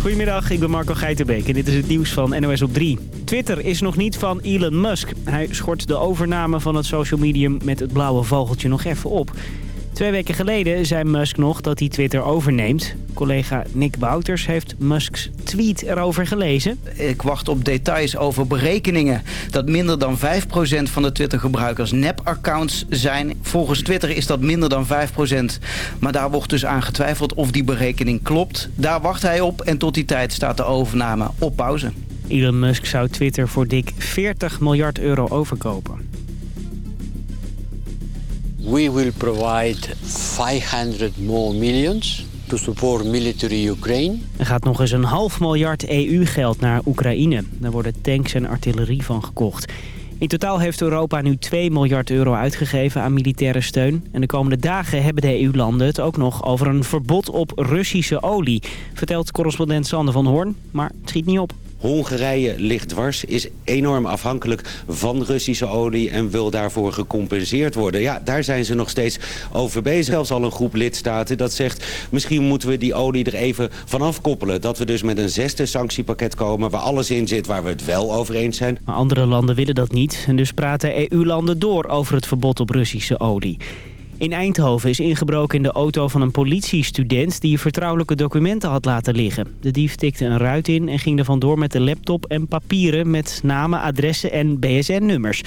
Goedemiddag, ik ben Marco Geitenbeek en dit is het nieuws van NOS op 3. Twitter is nog niet van Elon Musk. Hij schort de overname van het social medium met het blauwe vogeltje nog even op. Twee weken geleden zei Musk nog dat hij Twitter overneemt. Collega Nick Bouters heeft Musks tweet erover gelezen. Ik wacht op details over berekeningen. Dat minder dan 5% van de Twitter-gebruikers nep-accounts zijn. Volgens Twitter is dat minder dan 5%. Maar daar wordt dus aan getwijfeld of die berekening klopt. Daar wacht hij op en tot die tijd staat de overname op pauze. Elon Musk zou Twitter voor dik 40 miljard euro overkopen. We will provide 500 more millions to support military Ukraine. Er gaat nog eens een half miljard EU-geld naar Oekraïne. Daar worden tanks en artillerie van gekocht. In totaal heeft Europa nu 2 miljard euro uitgegeven aan militaire steun. En de komende dagen hebben de EU-landen het ook nog over een verbod op Russische olie. Vertelt correspondent Sander van Hoorn, maar het schiet niet op. Hongarije ligt dwars, is enorm afhankelijk van Russische olie en wil daarvoor gecompenseerd worden. Ja, daar zijn ze nog steeds over bezig. Zelfs al een groep lidstaten dat zegt, misschien moeten we die olie er even vanaf koppelen. Dat we dus met een zesde sanctiepakket komen waar alles in zit waar we het wel over eens zijn. Maar andere landen willen dat niet en dus praten EU-landen door over het verbod op Russische olie. In Eindhoven is ingebroken in de auto van een politiestudent... die vertrouwelijke documenten had laten liggen. De dief tikte een ruit in en ging er vandoor met de laptop en papieren... met namen, adressen en BSN-nummers.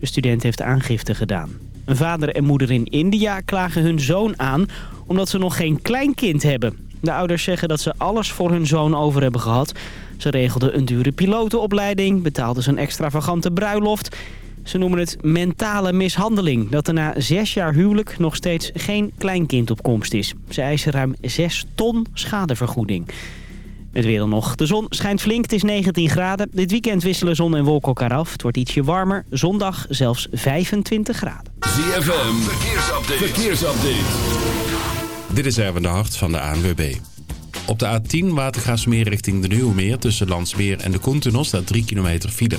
De student heeft aangifte gedaan. Een vader en moeder in India klagen hun zoon aan... omdat ze nog geen kleinkind hebben. De ouders zeggen dat ze alles voor hun zoon over hebben gehad. Ze regelden een dure pilotenopleiding, betaalden zijn extravagante bruiloft... Ze noemen het mentale mishandeling. Dat er na zes jaar huwelijk nog steeds geen kleinkind op komst is. Ze eisen ruim 6 ton schadevergoeding. Het weer dan nog. De zon schijnt flink, het is 19 graden. Dit weekend wisselen zon en wolken elkaar af. Het wordt ietsje warmer. Zondag zelfs 25 graden. ZFM, verkeersupdate. verkeersupdate. Dit is Erwin de Hart van de ANWB. Op de A10 Watergraafsmeer richting de Nieuwe Meer tussen Landsmeer en de Koentunnel staat 3 kilometer file.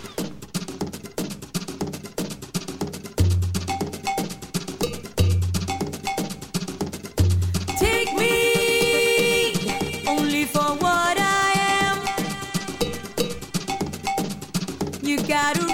quero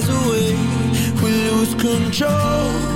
flies away, we lose control.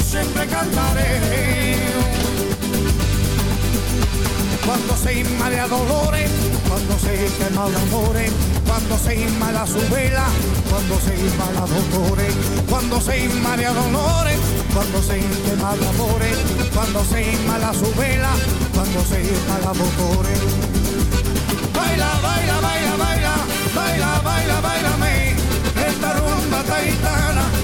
Siempre cantaré. Cuando se inmala dolores, cuando se quema de amores, cuando se inmala su vela, cuando se inmala dolores, cuando se inmala dolores, cuando se quema de amores, cuando se inmala su vela, cuando se inmala dolores. Baila, baila, baila, baila, baila, baila, bailame, esta rumba taitana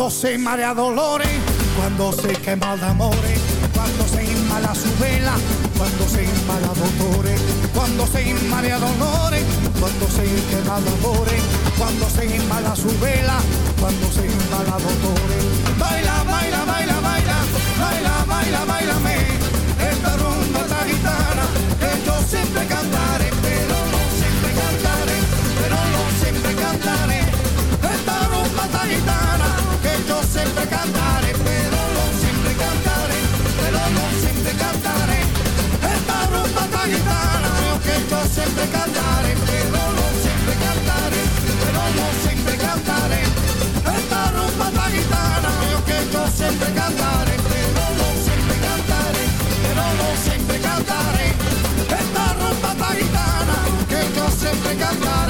Cuando se marea dolores, cuando se quema de amores, cuando se inmala su vela, cuando se inmala dolores, cuando se inmala dolores, cuando se quema de amores, cuando se inmala su vela, cuando se inmala dolores. Baila, baila, baila, baila, baila, baila, baila, esta rumba esta gitana, que yo siempre cantaré, que yo siempre cantaré, pero no siempre cantaré, pero no siempre cantaré. Esta rumba gitana, yo siempre cantaré, pero no siempre cantaré, pero no siempre cantaré. Esta rumba gitana, yo siempre cantaré.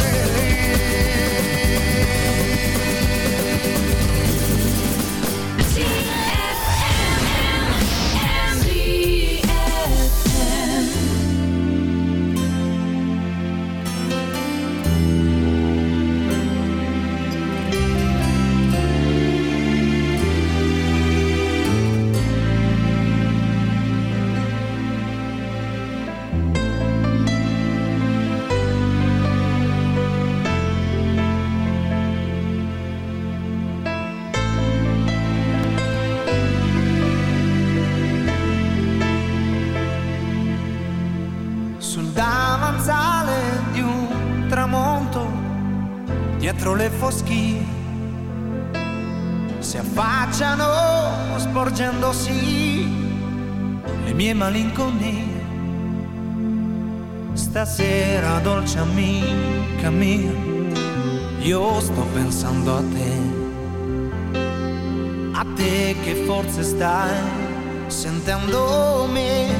Dietro le foschie, si affacciano sporgendosi le mie malinconie. Stasera, dolce amica mia, io sto pensando a te, a te che forse stai sentendo me.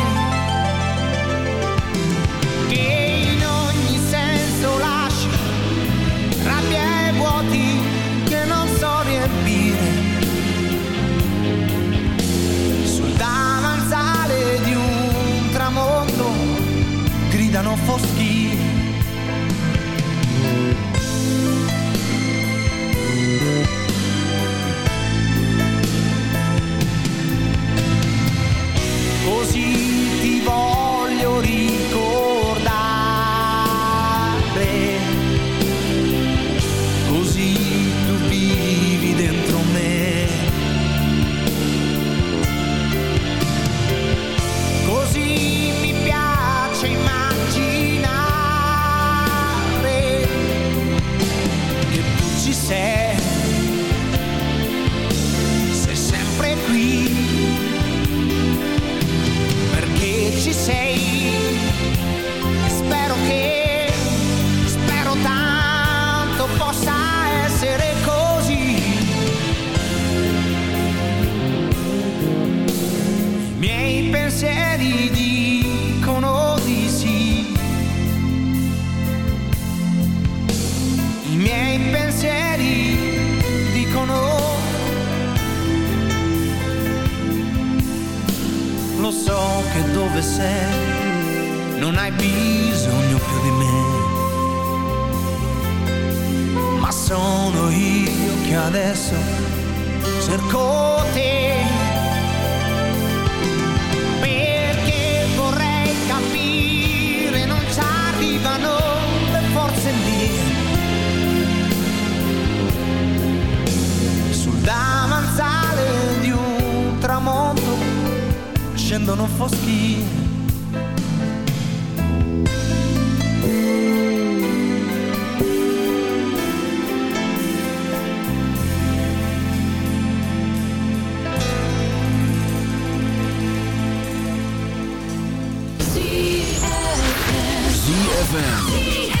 ZFM.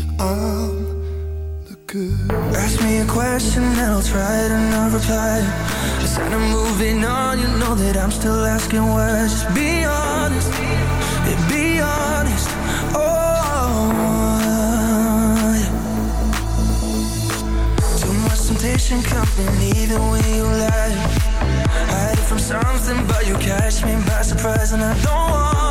aan de kust. Ask me a question and I'll try to not reply. Instead of moving on, you know that I'm still asking why. Just be honest, yeah, be honest. Oh, yeah. Too much temptation coming even when you lie. Hide it from something, but you catch me by surprise, and I don't want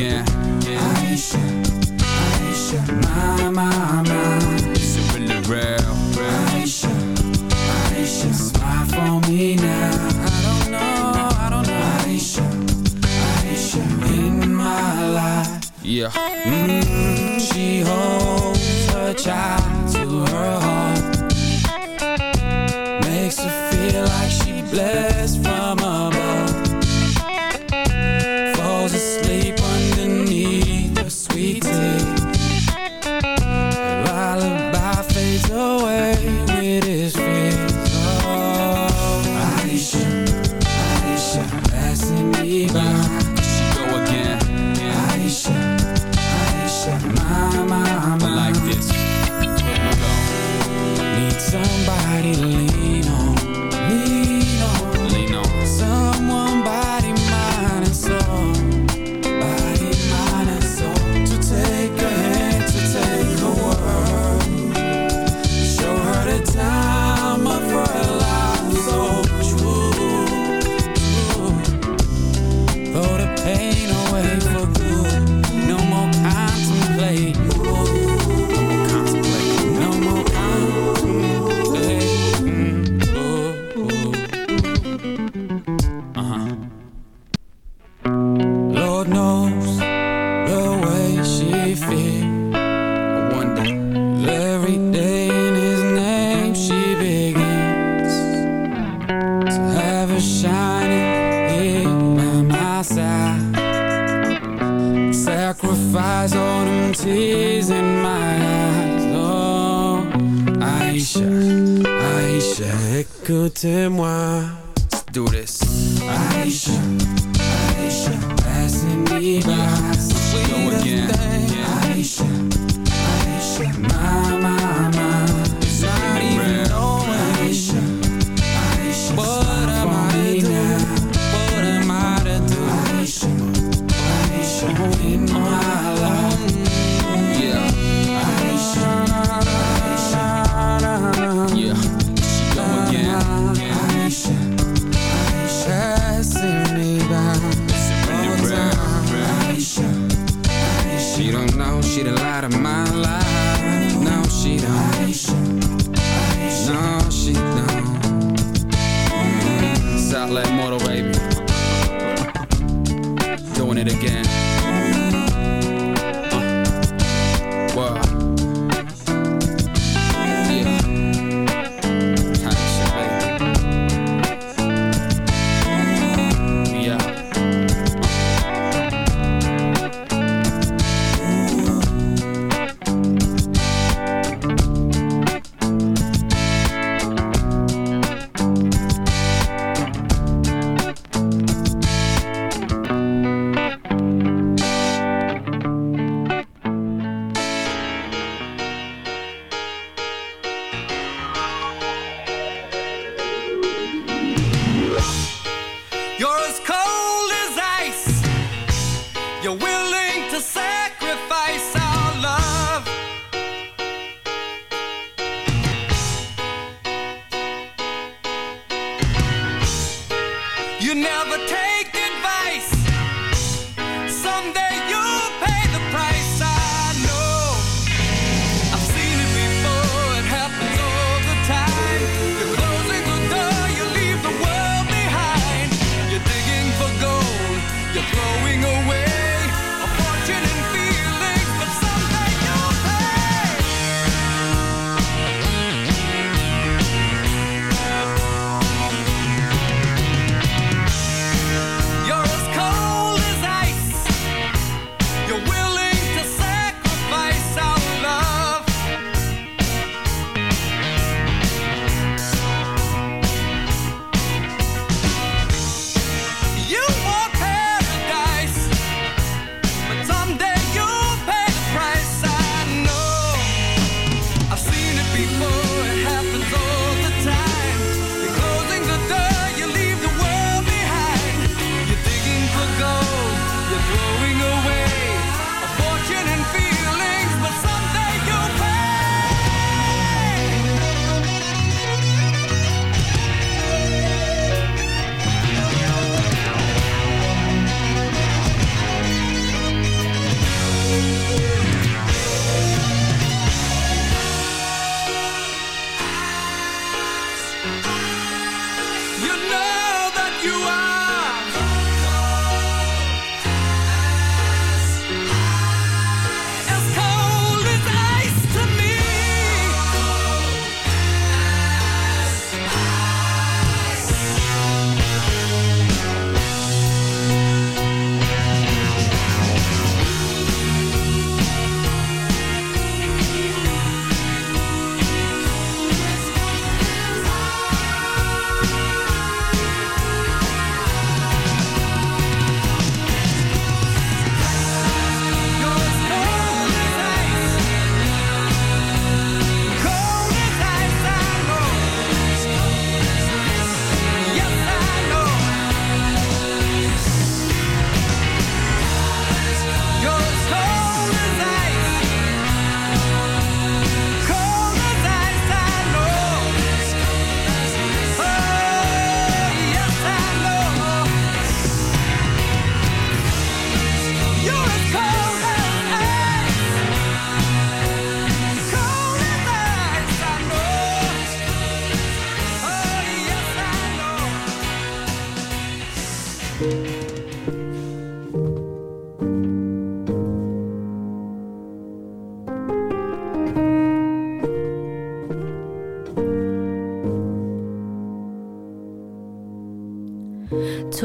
Go again. Aisha, Aisha, my, my, my. Really real? Aisha, Aisha, smile for me now. I don't know, I don't know. Aisha, Aisha, in my life. Yeah. Mm, she holds her child to her heart. Makes her feel like she blessed from above.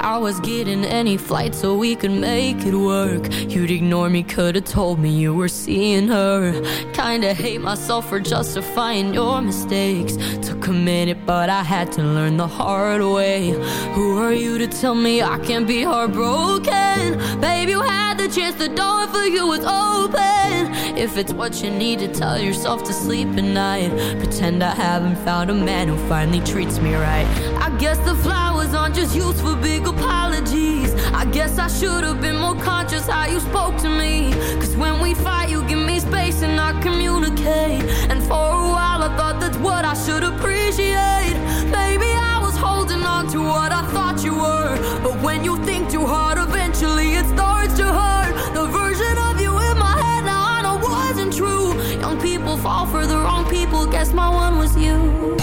I was getting any flight so we could make it work. You'd ignore me, could've told me you were seeing her. Kinda hate myself for justifying your mistakes. Took a minute, but I had to learn the hard way. Who are you to tell me I can't be heartbroken? Baby, you had chance, the door for you was open. If it's what you need to tell yourself to sleep at night, pretend I haven't found a man who finally treats me right. I guess the flowers aren't just used for big apologies. I guess I should have been more conscious how you spoke to me. Cause when we fight, you give me space and I communicate. And for a while, I thought that's what I should appreciate. Maybe I was holding on to what I thought you were. But when you think too hard, eventually it starts to hurt. The version of you in my head now I know wasn't true. Young people fall for the wrong people. Guess my one was you.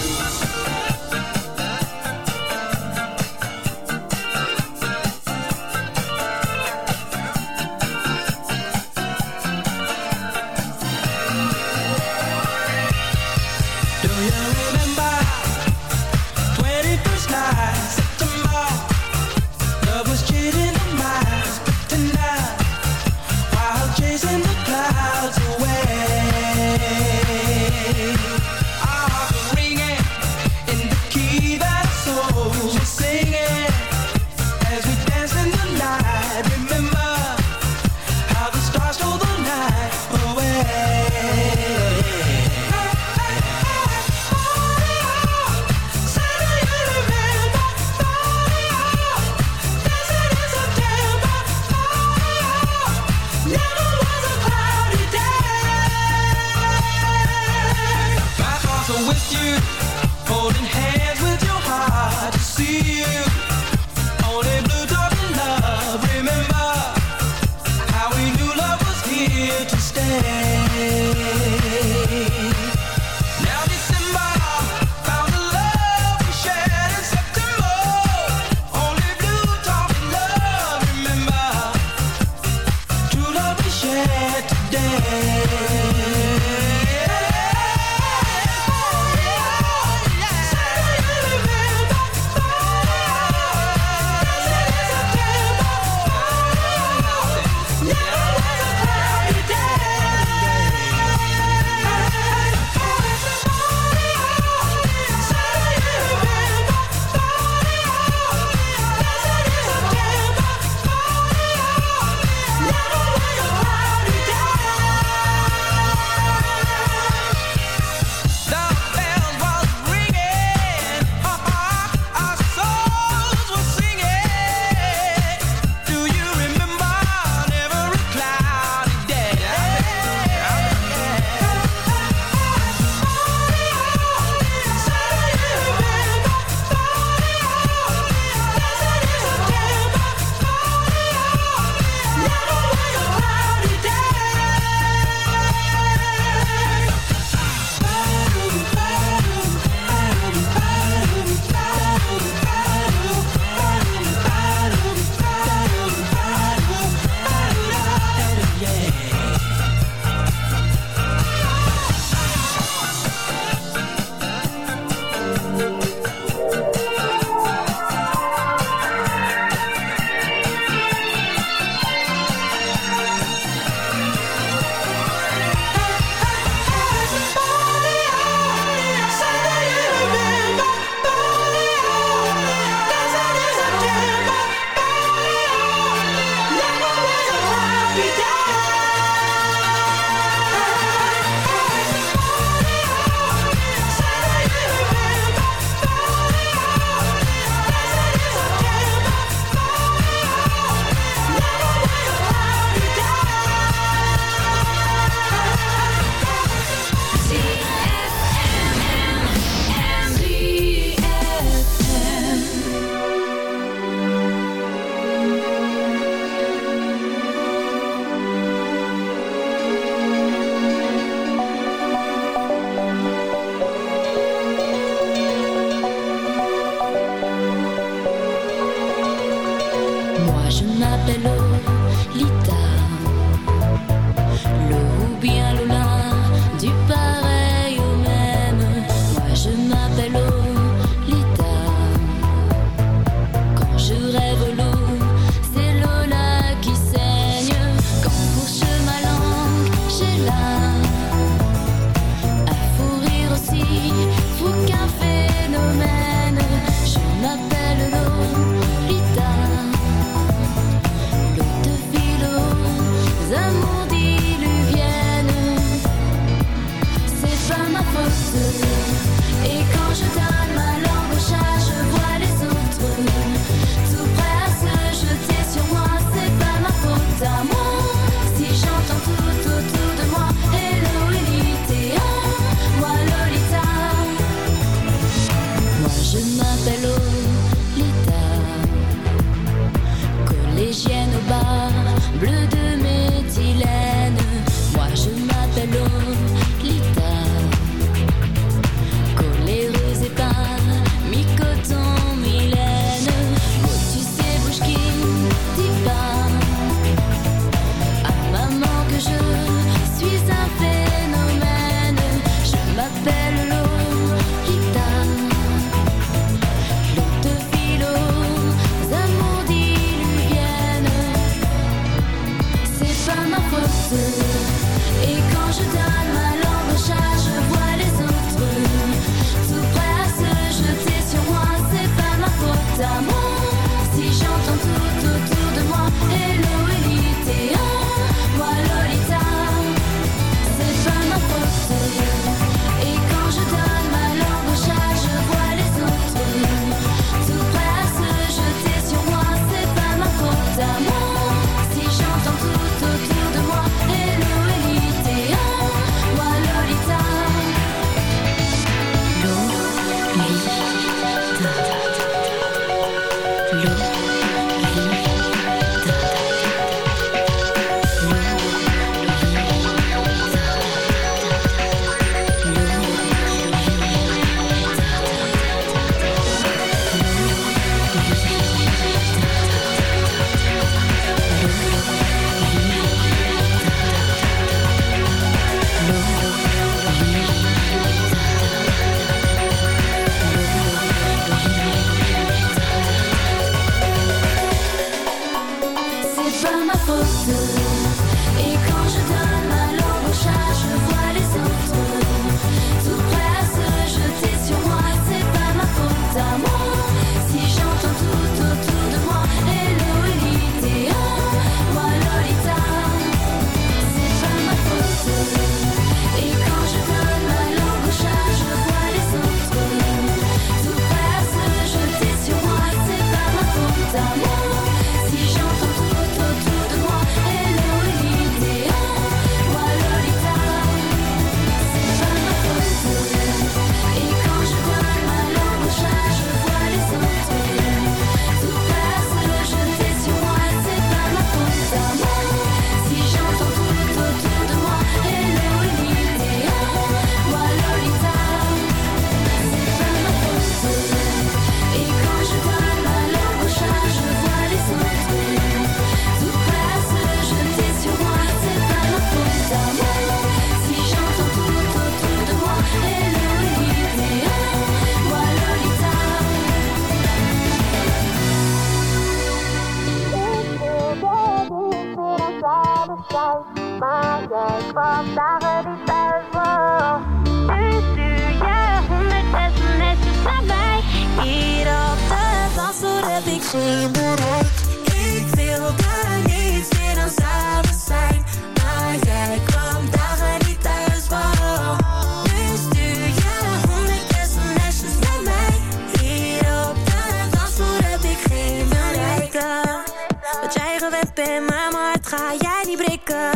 jij niet prikken.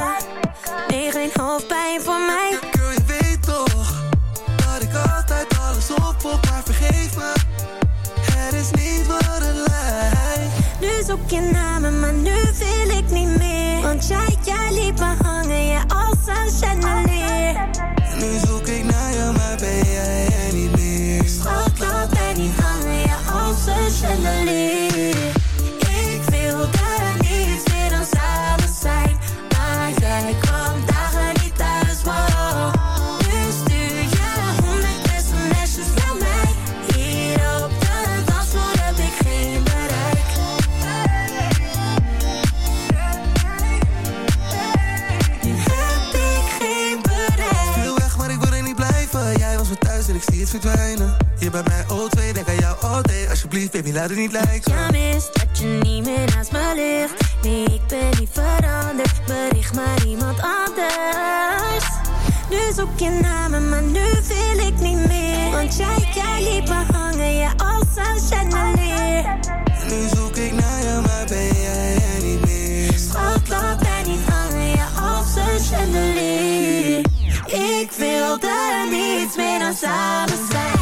Nee, geen hoofdpijn voor mij. Girl, je weet toch dat ik altijd alles op op maar vergeef me. Het is niet wat het lijf. Nu zoek je namen, maar nu wil ik niet meer. Want jij, jij liep me Alsjeblieft, baby, laat het niet lijken. Ja, mis dat je niet meer naast me ligt. Nee, ik ben niet veranderd. Bericht maar iemand anders. Nu zoek je naar me, maar nu wil ik niet meer. Want jij, jij liet me hangen, ja, als een chandelier. Nu zoek ik naar je, maar ben jij er niet meer. Schat, laat mij niet hangen, ja, als een chandelier. Ik wilde niets meer dan samen zijn.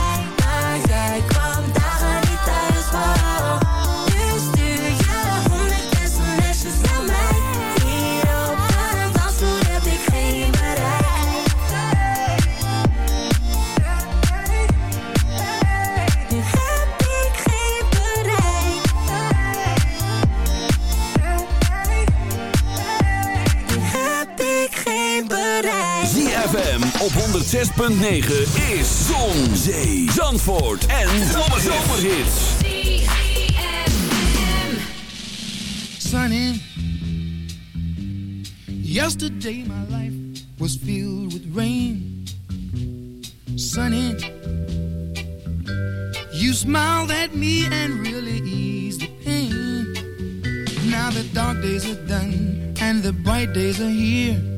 106.9 is Zon, Zee, Zandvoort en Zomerhits. Sunny. Yesterday my life was filled with rain. Sunny. You smiled at me and really eased the pain. Now the dark days are done and the bright days are here.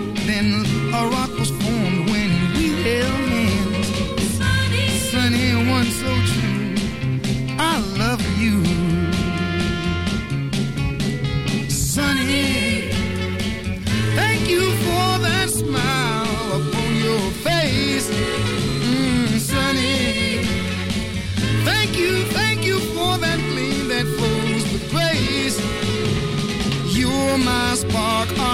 Then a rock was formed when we held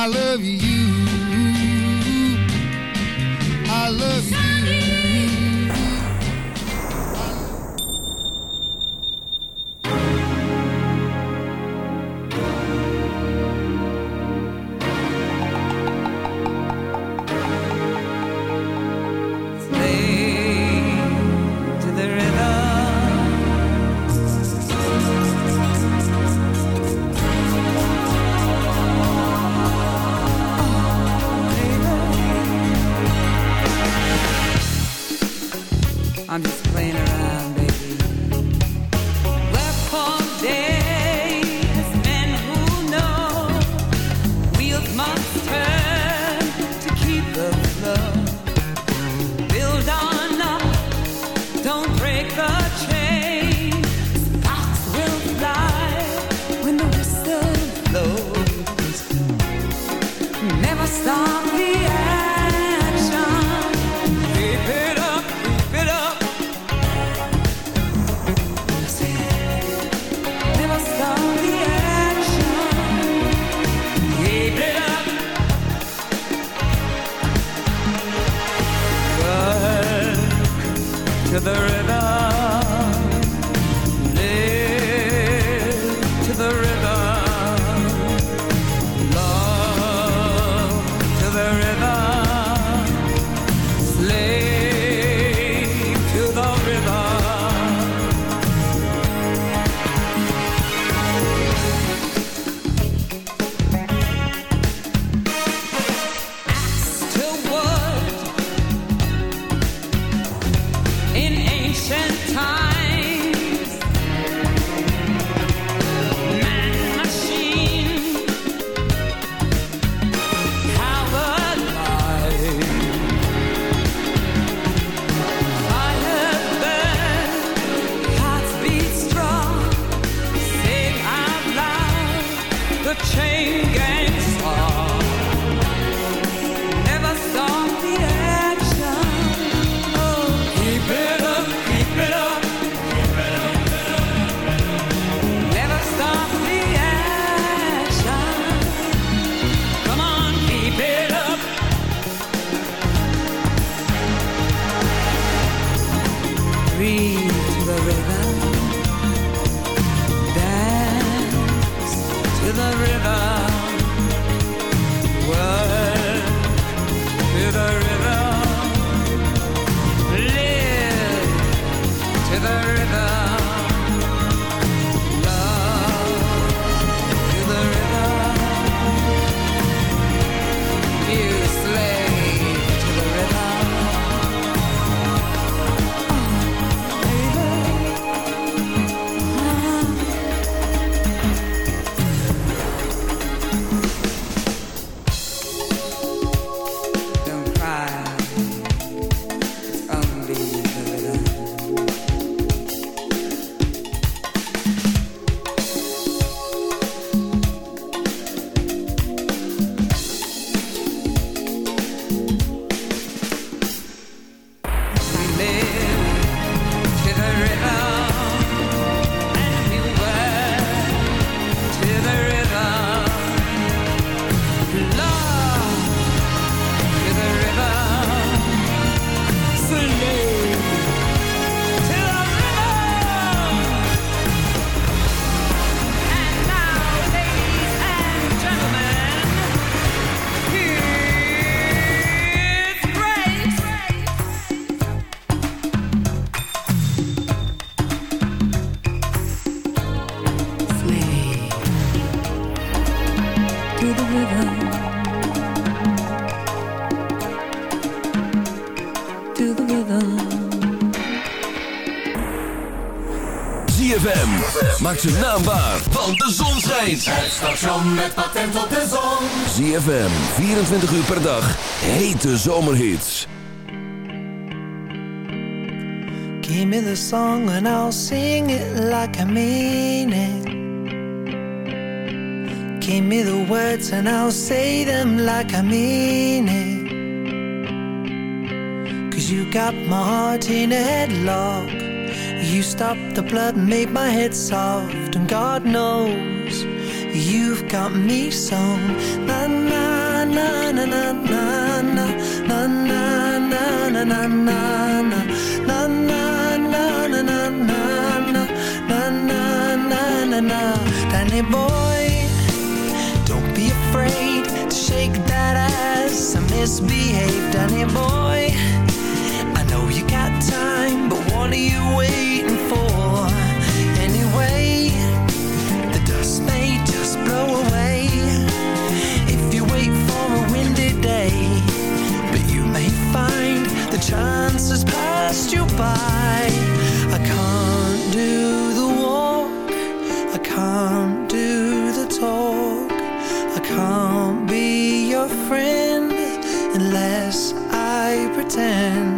I love you. To the rhythm. Maak zijn naam waar, want de zon schijnt. Het station met patent op de zon. ZFM, 24 uur per dag. Hete zomerhits. Give me the song and I'll sing it like I mean it. Give me the words and I'll say them like I mean it. Cause you got my heart in a headlock. You stopped the blood made my head soft And God knows you've got me sewn Na na na na na na na Na na na na na na na Na na na na na na na Na na na na na Danny boy, don't be afraid To shake that ass I misbehaved, Danny boy what are you waiting for? Anyway the dust may just blow away. If you wait for a windy day but you may find the chances passed you by. I can't do the walk. I can't do the talk. I can't be your friend unless I pretend